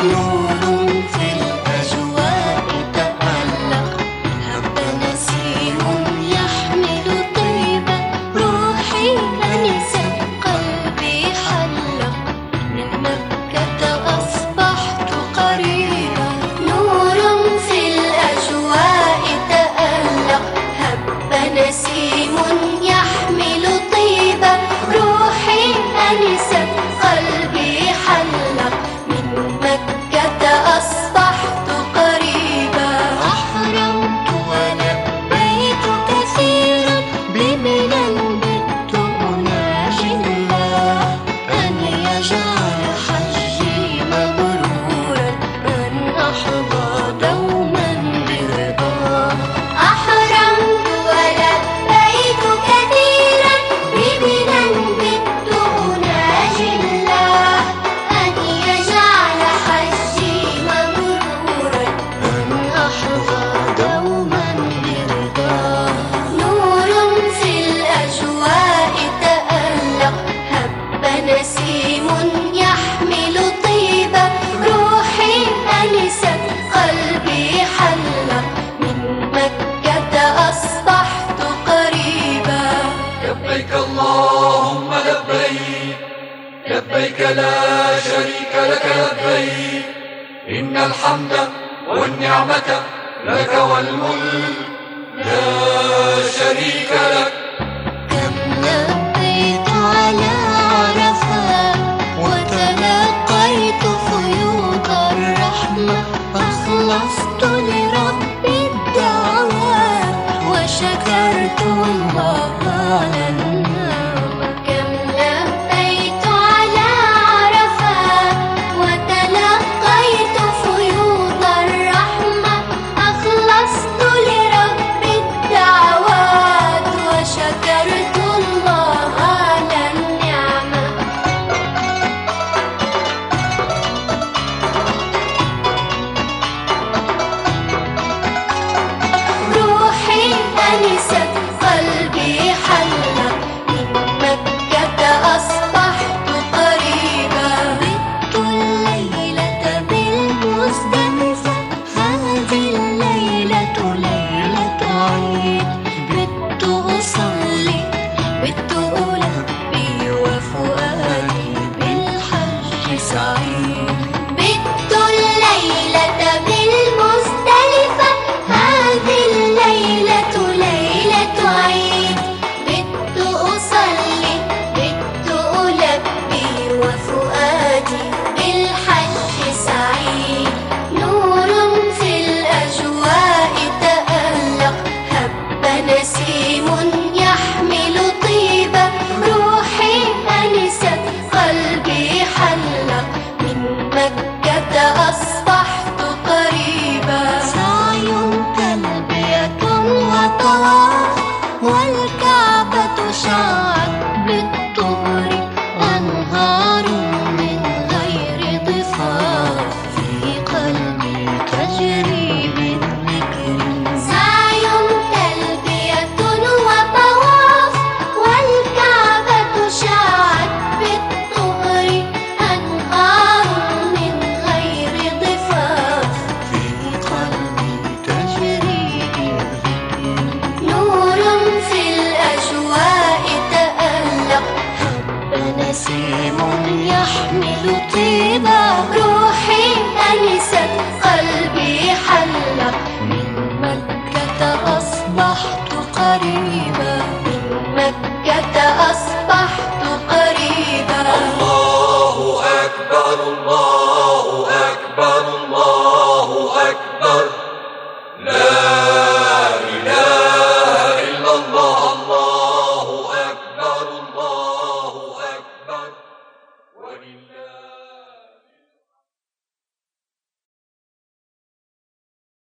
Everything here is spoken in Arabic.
No. لبيك لا شريك لك لبيك. إن الحمد والنعمة لك والملك. لا شريك لك. أخلصت لربي الدعوات وشكرت الله México. me lose.